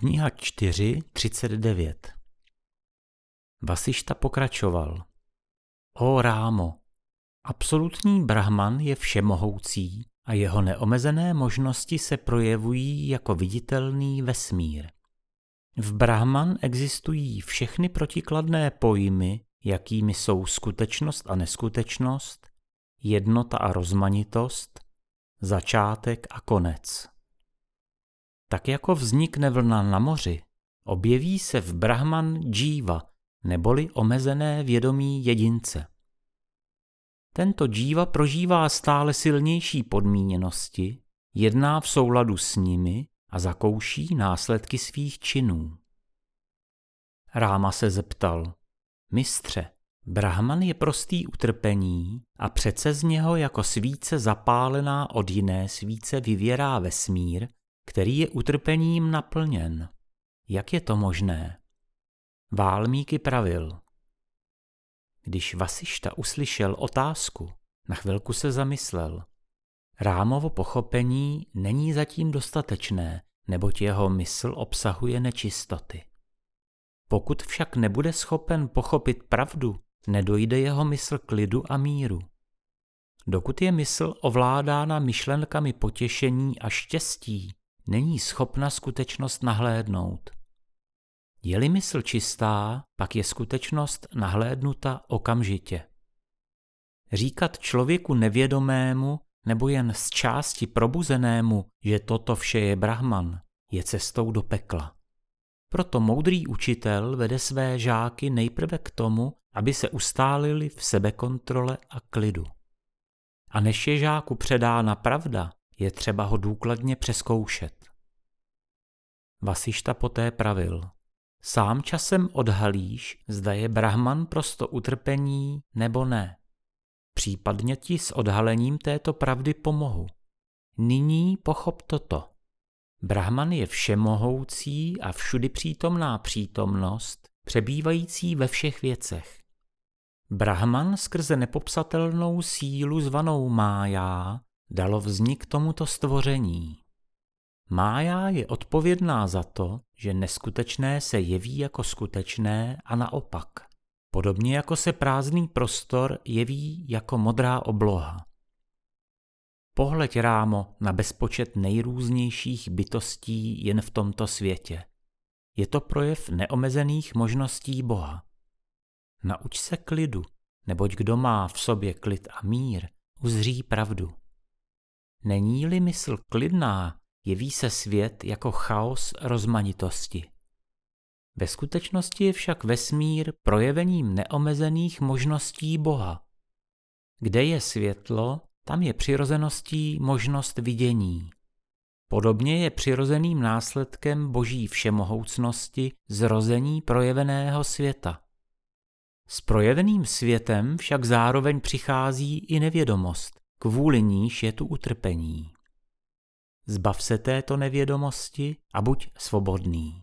Kniha 4.39 Vasišta pokračoval. O Rámo, absolutní brahman je všemohoucí a jeho neomezené možnosti se projevují jako viditelný vesmír. V Brahman existují všechny protikladné pojmy, jakými jsou skutečnost a neskutečnost, jednota a rozmanitost, začátek a konec. Tak jako vznikne vlna na moři, objeví se v Brahman džíva, neboli omezené vědomí jedince. Tento džíva prožívá stále silnější podmíněnosti, jedná v souladu s nimi a zakouší následky svých činů. Ráma se zeptal, mistře, Brahman je prostý utrpení a přece z něho jako svíce zapálená od jiné svíce vyvěrá vesmír, který je utrpením naplněn. Jak je to možné? Válmíky pravil. Když Vasišta uslyšel otázku, na chvilku se zamyslel. Rámovo pochopení není zatím dostatečné, neboť jeho mysl obsahuje nečistoty. Pokud však nebude schopen pochopit pravdu, nedojde jeho mysl klidu a míru. Dokud je mysl ovládána myšlenkami potěšení a štěstí, není schopna skutečnost nahlédnout. Je-li mysl čistá, pak je skutečnost nahlédnuta okamžitě. Říkat člověku nevědomému nebo jen z části probuzenému, že toto vše je Brahman, je cestou do pekla. Proto moudrý učitel vede své žáky nejprve k tomu, aby se ustálili v sebekontrole a klidu. A než je žáku předána pravda, je třeba ho důkladně přeskoušet. Vasišta poté pravil. Sám časem odhalíš, zda je Brahman prosto utrpení nebo ne. Případně ti s odhalením této pravdy pomohu. Nyní pochop toto. Brahman je všemohoucí a všudy přítomná přítomnost, přebývající ve všech věcech. Brahman skrze nepopsatelnou sílu zvanou májá dalo vznik tomuto stvoření. Mája je odpovědná za to, že neskutečné se jeví jako skutečné a naopak. Podobně jako se prázdný prostor jeví jako modrá obloha. Pohleď rámo na bezpočet nejrůznějších bytostí jen v tomto světě. Je to projev neomezených možností Boha. Nauč se klidu, neboť kdo má v sobě klid a mír, uzří pravdu. Není-li mysl klidná, jeví se svět jako chaos rozmanitosti. Ve skutečnosti je však vesmír projevením neomezených možností Boha. Kde je světlo, tam je přirozeností možnost vidění. Podobně je přirozeným následkem boží všemohoucnosti zrození projeveného světa. S projeveným světem však zároveň přichází i nevědomost, kvůli níž je tu utrpení. Zbav se této nevědomosti a buď svobodný.